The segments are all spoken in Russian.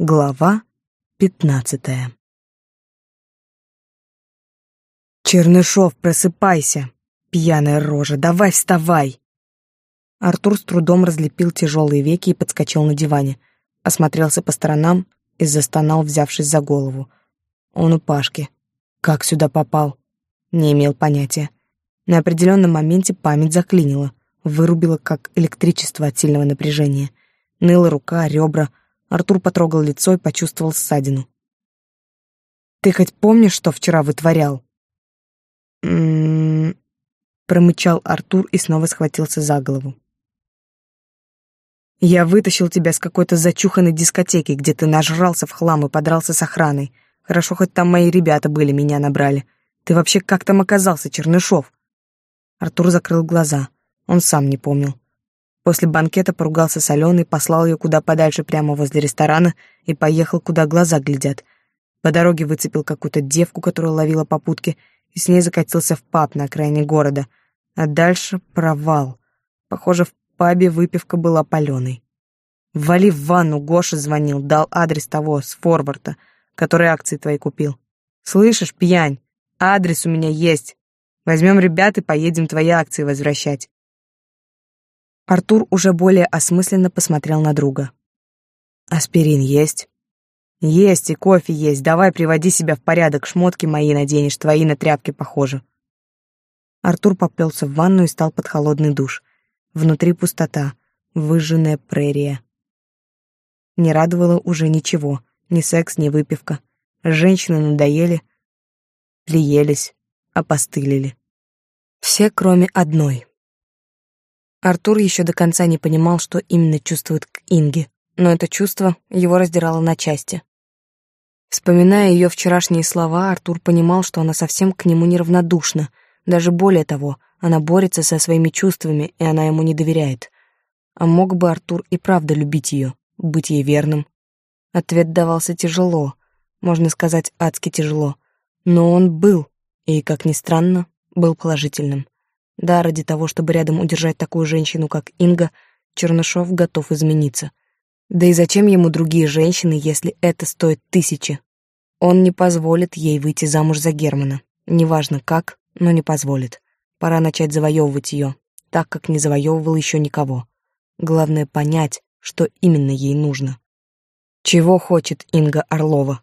Глава пятнадцатая «Чернышов, просыпайся! Пьяная рожа, давай вставай!» Артур с трудом разлепил тяжелые веки и подскочил на диване. Осмотрелся по сторонам и застонал, взявшись за голову. Он у Пашки. Как сюда попал? Не имел понятия. На определенном моменте память заклинила, вырубила как электричество от сильного напряжения. Ныла рука, ребра — Артур потрогал лицо и почувствовал ссадину. «Ты хоть помнишь, что вчера вытворял?» «М-м-м...» промычал Артур и снова схватился за голову. «Я вытащил тебя с какой-то зачуханной дискотеки, где ты нажрался в хлам и подрался с охраной. Хорошо, хоть там мои ребята были, меня набрали. Ты вообще как там оказался, Чернышов?» Артур закрыл глаза. Он сам не помнил. После банкета поругался с Аленой, послал ее куда подальше прямо возле ресторана и поехал, куда глаза глядят. По дороге выцепил какую-то девку, которую ловила попутки, и с ней закатился в паб на окраине города. А дальше провал. Похоже, в пабе выпивка была паленой. Вали в ванну, Гоша звонил, дал адрес того, с форварда, который акции твои купил. Слышишь, пьянь, адрес у меня есть. Возьмем ребят и поедем твои акции возвращать. Артур уже более осмысленно посмотрел на друга. «Аспирин есть?» «Есть, и кофе есть. Давай приводи себя в порядок, шмотки мои наденешь, твои на тряпки похожи». Артур поплелся в ванну и стал под холодный душ. Внутри пустота, выжженная прерия. Не радовало уже ничего, ни секс, ни выпивка. Женщины надоели, приелись, опостылили. Все, кроме одной. Артур еще до конца не понимал, что именно чувствует к Инге, но это чувство его раздирало на части. Вспоминая ее вчерашние слова, Артур понимал, что она совсем к нему неравнодушна, даже более того, она борется со своими чувствами, и она ему не доверяет. А мог бы Артур и правда любить ее, быть ей верным? Ответ давался тяжело, можно сказать, адски тяжело, но он был, и, как ни странно, был положительным. Да, ради того, чтобы рядом удержать такую женщину, как Инга, Чернышов готов измениться. Да и зачем ему другие женщины, если это стоит тысячи? Он не позволит ей выйти замуж за Германа. Неважно как, но не позволит. Пора начать завоевывать ее, так как не завоевывал еще никого. Главное понять, что именно ей нужно. Чего хочет Инга Орлова?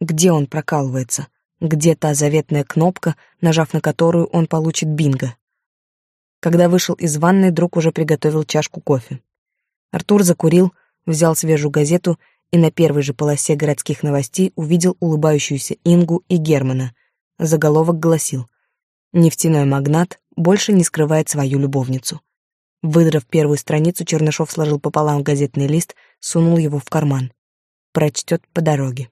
Где он прокалывается? Где та заветная кнопка, нажав на которую он получит бинго? Когда вышел из ванной, друг уже приготовил чашку кофе. Артур закурил, взял свежую газету и на первой же полосе городских новостей увидел улыбающуюся Ингу и Германа. Заголовок гласил «Нефтяной магнат больше не скрывает свою любовницу». Выдрав первую страницу, Чернышов сложил пополам газетный лист, сунул его в карман. Прочтет по дороге.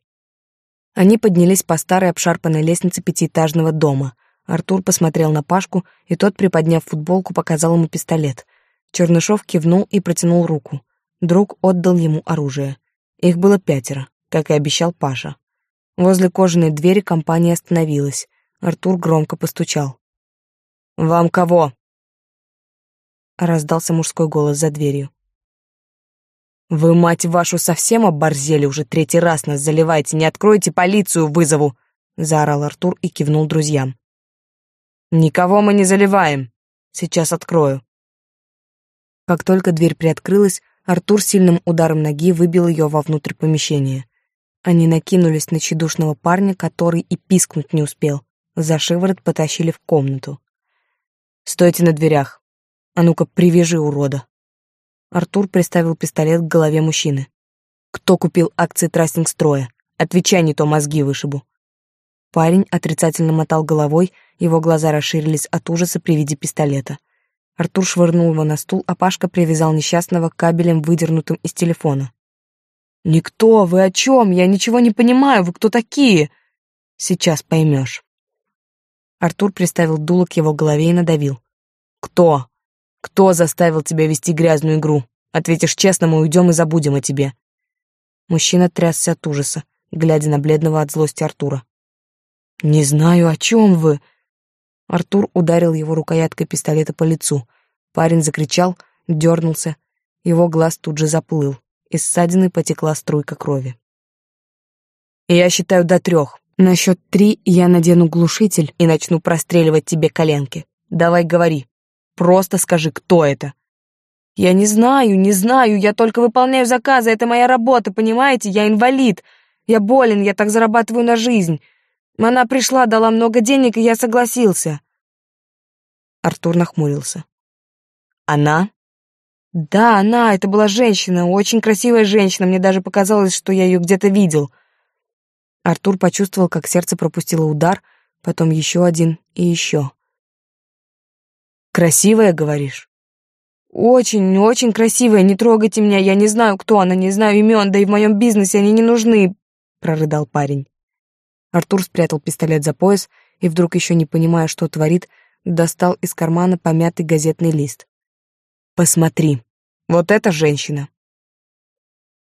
Они поднялись по старой обшарпанной лестнице пятиэтажного дома — Артур посмотрел на Пашку, и тот, приподняв футболку, показал ему пистолет. Чернышов кивнул и протянул руку. Друг отдал ему оружие. Их было пятеро, как и обещал Паша. Возле кожаной двери компания остановилась. Артур громко постучал. «Вам кого?» Раздался мужской голос за дверью. «Вы, мать вашу, совсем оборзели, уже третий раз нас заливаете, не откроете полицию, вызову!» Заорал Артур и кивнул друзьям. Никого мы не заливаем. Сейчас открою. Как только дверь приоткрылась, Артур сильным ударом ноги выбил ее вовнутрь помещения. Они накинулись на тщедушного парня, который и пискнуть не успел. За шиворот потащили в комнату. «Стойте на дверях. А ну-ка, привяжи урода». Артур приставил пистолет к голове мужчины. «Кто купил акции трастинг-строя? Отвечай, не то мозги вышибу». Парень отрицательно мотал головой, его глаза расширились от ужаса при виде пистолета. Артур швырнул его на стул, а Пашка привязал несчастного кабелем, выдернутым из телефона. «Никто, вы о чем? Я ничего не понимаю, вы кто такие?» «Сейчас поймешь». Артур приставил дуло к его голове и надавил. «Кто? Кто заставил тебя вести грязную игру? Ответишь честно, мы уйдем и забудем о тебе». Мужчина трясся от ужаса, глядя на бледного от злости Артура. «Не знаю, о чем вы...» Артур ударил его рукояткой пистолета по лицу. Парень закричал, дернулся. Его глаз тут же заплыл. Из ссадины потекла струйка крови. Я считаю до трех. На счет три я надену глушитель и начну простреливать тебе коленки. Давай говори. Просто скажи, кто это. Я не знаю, не знаю, я только выполняю заказы, это моя работа, понимаете? Я инвалид. Я болен, я так зарабатываю на жизнь. Она пришла, дала много денег, и я согласился. Артур нахмурился. Она? Да, она, это была женщина, очень красивая женщина, мне даже показалось, что я ее где-то видел. Артур почувствовал, как сердце пропустило удар, потом еще один и еще. «Красивая, говоришь?» «Очень, очень красивая, не трогайте меня, я не знаю, кто она, не знаю имен, да и в моем бизнесе они не нужны», — прорыдал парень. Артур спрятал пистолет за пояс и вдруг, еще не понимая, что творит, достал из кармана помятый газетный лист. «Посмотри, вот эта женщина!»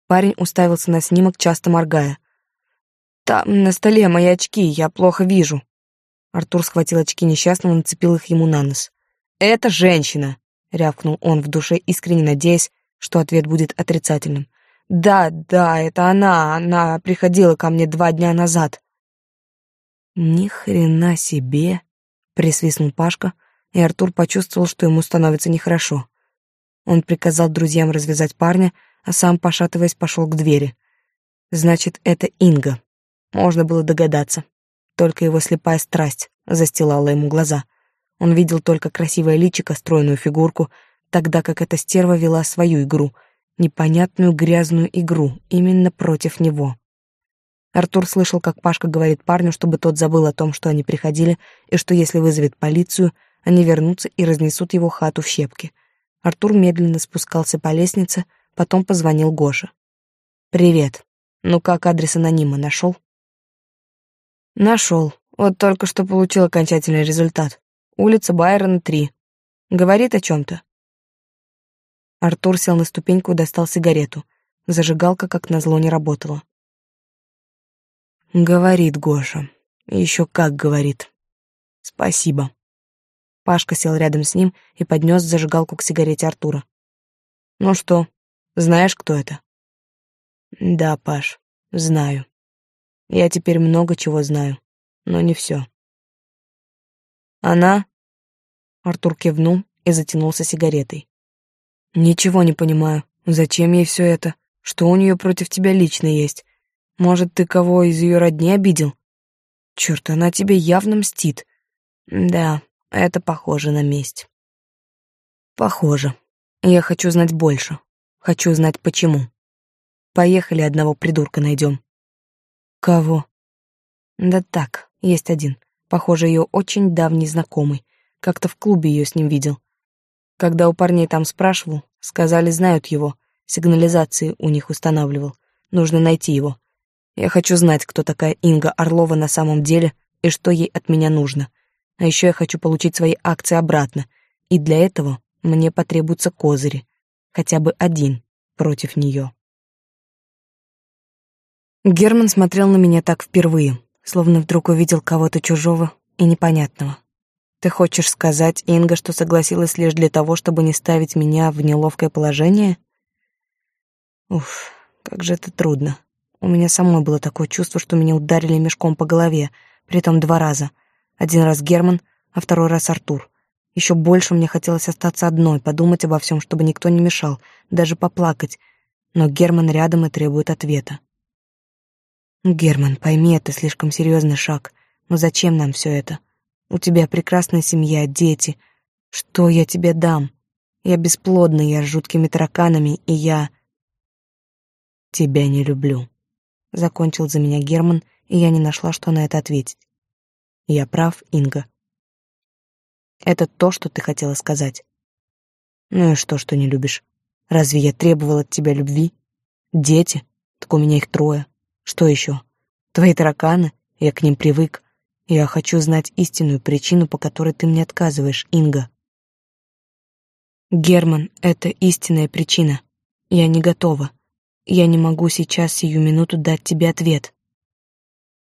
Парень уставился на снимок, часто моргая. «Там на столе мои очки, я плохо вижу». Артур схватил очки несчастного и нацепил их ему на нос. «Это женщина!» — рявкнул он в душе, искренне надеясь, что ответ будет отрицательным. «Да, да, это она, она приходила ко мне два дня назад». «Ни хрена себе!» — присвистнул Пашка, и Артур почувствовал, что ему становится нехорошо. Он приказал друзьям развязать парня, а сам, пошатываясь, пошел к двери. «Значит, это Инга». Можно было догадаться. Только его слепая страсть застилала ему глаза. Он видел только красивое личико, стройную фигурку, тогда как эта стерва вела свою игру, непонятную грязную игру, именно против него. Артур слышал, как Пашка говорит парню, чтобы тот забыл о том, что они приходили, и что если вызовет полицию, они вернутся и разнесут его хату в щепки. Артур медленно спускался по лестнице, потом позвонил Гоше. «Привет. Ну как адрес анонима нашел?» Нашел. Вот только что получил окончательный результат. Улица Байрона, 3. Говорит о чем-то. Артур сел на ступеньку и достал сигарету. Зажигалка, как назло, не работала. Говорит Гоша. Еще как говорит. Спасибо. Пашка сел рядом с ним и поднес зажигалку к сигарете Артура. Ну что, знаешь, кто это? Да, Паш, знаю. Я теперь много чего знаю, но не все. Она... Артур кивнул и затянулся сигаретой. Ничего не понимаю. Зачем ей все это? Что у нее против тебя лично есть? Может, ты кого из ее родни обидел? Черт, она тебе явно мстит. Да, это похоже на месть. Похоже. Я хочу знать больше. Хочу знать почему. Поехали, одного придурка найдем. Кого? Да так, есть один. Похоже, ее очень давний знакомый. Как-то в клубе ее с ним видел. Когда у парней там спрашивал, сказали, знают его. Сигнализации у них устанавливал. Нужно найти его. Я хочу знать, кто такая Инга Орлова на самом деле и что ей от меня нужно. А еще я хочу получить свои акции обратно. И для этого мне потребуются козыри. Хотя бы один против нее. Герман смотрел на меня так впервые, словно вдруг увидел кого-то чужого и непонятного. Ты хочешь сказать, Инга, что согласилась лишь для того, чтобы не ставить меня в неловкое положение? Уф, как же это трудно. У меня самой было такое чувство, что меня ударили мешком по голове, притом два раза. Один раз Герман, а второй раз Артур. Еще больше мне хотелось остаться одной, подумать обо всем, чтобы никто не мешал, даже поплакать. Но Герман рядом и требует ответа. Герман, пойми, это слишком серьезный шаг. Но зачем нам все это? У тебя прекрасная семья, дети. Что я тебе дам? Я бесплодный, я с жуткими тараканами, и я... Тебя не люблю. Закончил за меня Герман, и я не нашла, что на это ответить. Я прав, Инга. Это то, что ты хотела сказать. Ну и что, что не любишь? Разве я требовал от тебя любви? Дети? Так у меня их трое. Что еще? Твои тараканы? Я к ним привык. Я хочу знать истинную причину, по которой ты мне отказываешь, Инга. Герман, это истинная причина. Я не готова. Я не могу сейчас сию минуту дать тебе ответ.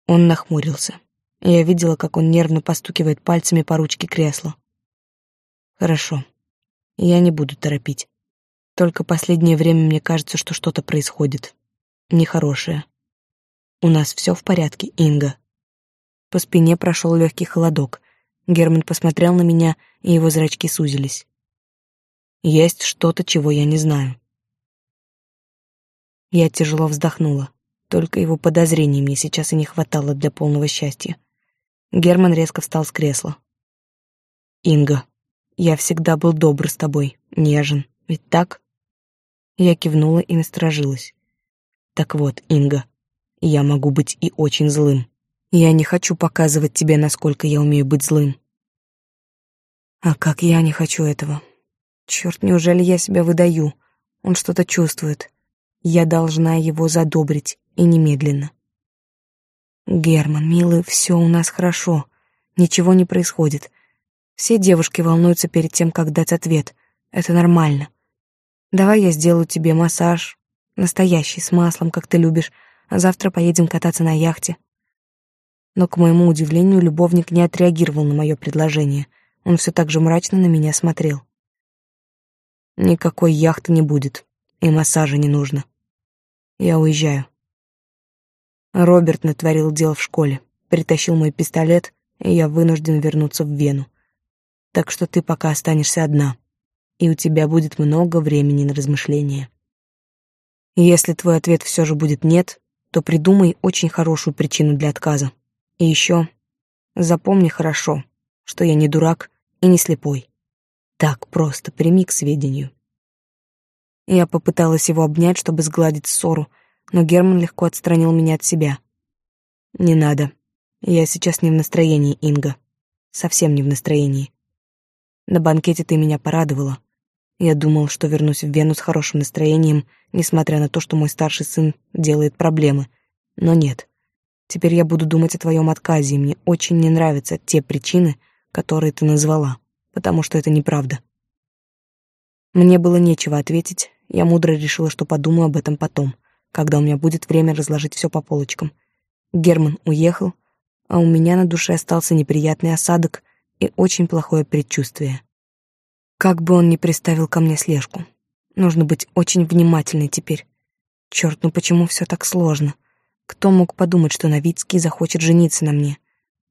Он нахмурился. Я видела, как он нервно постукивает пальцами по ручке кресла. Хорошо. Я не буду торопить. Только последнее время мне кажется, что что-то происходит. Нехорошее. У нас все в порядке, Инга. По спине прошел легкий холодок. Герман посмотрел на меня, и его зрачки сузились. Есть что-то, чего я не знаю. Я тяжело вздохнула. Только его подозрений мне сейчас и не хватало для полного счастья. Герман резко встал с кресла. «Инга, я всегда был добр с тобой, нежен, ведь так?» Я кивнула и насторожилась. «Так вот, Инга, я могу быть и очень злым. Я не хочу показывать тебе, насколько я умею быть злым». «А как я не хочу этого? Черт, неужели я себя выдаю? Он что-то чувствует. Я должна его задобрить, и немедленно. «Герман, милый, все у нас хорошо. Ничего не происходит. Все девушки волнуются перед тем, как дать ответ. Это нормально. Давай я сделаю тебе массаж, настоящий, с маслом, как ты любишь, а завтра поедем кататься на яхте». Но, к моему удивлению, любовник не отреагировал на мое предложение. Он все так же мрачно на меня смотрел. «Никакой яхты не будет, и массажа не нужно. Я уезжаю». Роберт натворил дел в школе, притащил мой пистолет, и я вынужден вернуться в Вену. Так что ты пока останешься одна, и у тебя будет много времени на размышления. если твой ответ все же будет «нет», то придумай очень хорошую причину для отказа. И еще запомни хорошо, что я не дурак и не слепой. Так просто прими к сведению. Я попыталась его обнять, чтобы сгладить ссору, но Герман легко отстранил меня от себя. «Не надо. Я сейчас не в настроении, Инга. Совсем не в настроении. На банкете ты меня порадовала. Я думал, что вернусь в Вену с хорошим настроением, несмотря на то, что мой старший сын делает проблемы. Но нет. Теперь я буду думать о твоем отказе, и мне очень не нравятся те причины, которые ты назвала, потому что это неправда». Мне было нечего ответить, я мудро решила, что подумаю об этом потом — когда у меня будет время разложить все по полочкам. Герман уехал, а у меня на душе остался неприятный осадок и очень плохое предчувствие. Как бы он ни приставил ко мне слежку. Нужно быть очень внимательной теперь. Черт, ну почему все так сложно? Кто мог подумать, что Новицкий захочет жениться на мне?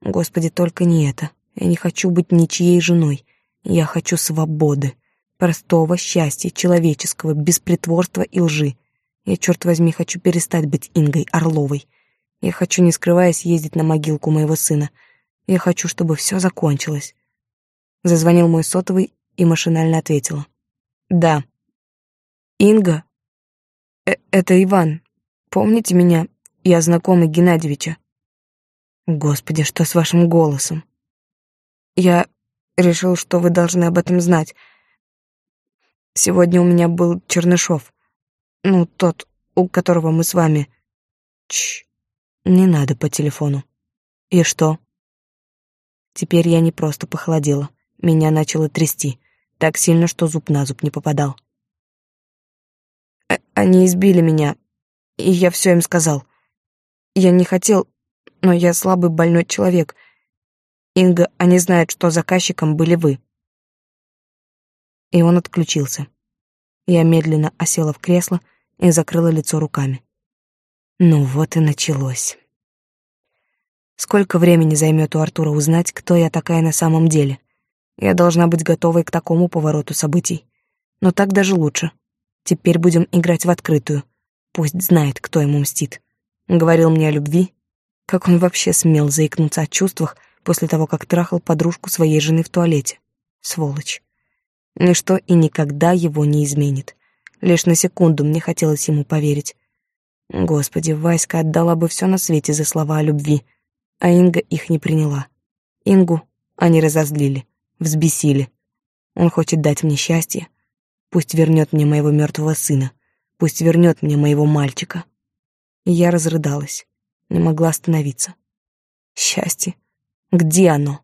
Господи, только не это. Я не хочу быть ничьей женой. Я хочу свободы, простого счастья, человеческого, без притворства и лжи. Я, черт возьми, хочу перестать быть Ингой Орловой. Я хочу, не скрываясь, ездить на могилку моего сына. Я хочу, чтобы все закончилось. Зазвонил мой сотовый и машинально ответила. «Да». «Инга?» э «Это Иван. Помните меня? Я знакомый Геннадьевича». «Господи, что с вашим голосом?» «Я решил, что вы должны об этом знать. Сегодня у меня был Чернышов. Ну, тот, у которого мы с вами... Чш, не надо по телефону. И что? Теперь я не просто похолодела. Меня начало трясти. Так сильно, что зуб на зуб не попадал. Э Они избили меня, и я все им сказал. Я не хотел, но я слабый больной человек. Инга, они знают, что заказчиком были вы. И он отключился. Я медленно осела в кресло, и закрыла лицо руками. Ну вот и началось. Сколько времени займет у Артура узнать, кто я такая на самом деле? Я должна быть готовой к такому повороту событий. Но так даже лучше. Теперь будем играть в открытую. Пусть знает, кто ему мстит. Говорил мне о любви. Как он вообще смел заикнуться о чувствах после того, как трахал подружку своей жены в туалете? Сволочь. Ничто и никогда его не изменит. Лишь на секунду мне хотелось ему поверить. Господи, Васька отдала бы все на свете за слова о любви, а Инга их не приняла. Ингу они разозлили, взбесили. Он хочет дать мне счастье. Пусть вернет мне моего мертвого сына. Пусть вернет мне моего мальчика. И я разрыдалась, не могла остановиться. Счастье. Где оно?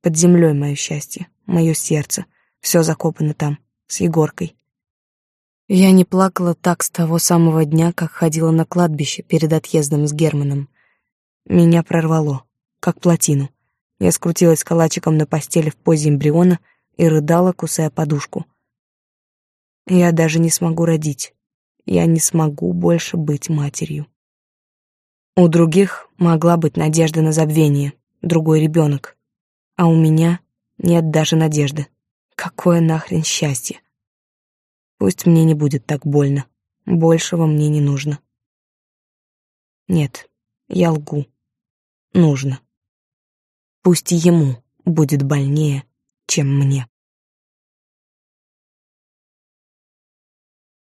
Под землей мое счастье, мое сердце. Все закопано там, с Егоркой. Я не плакала так с того самого дня, как ходила на кладбище перед отъездом с Германом. Меня прорвало, как плотину. Я скрутилась калачиком на постели в позе эмбриона и рыдала, кусая подушку. Я даже не смогу родить. Я не смогу больше быть матерью. У других могла быть надежда на забвение, другой ребенок. А у меня нет даже надежды. Какое нахрен счастье? Пусть мне не будет так больно. Большего мне не нужно. Нет, я лгу. Нужно. Пусть ему будет больнее, чем мне.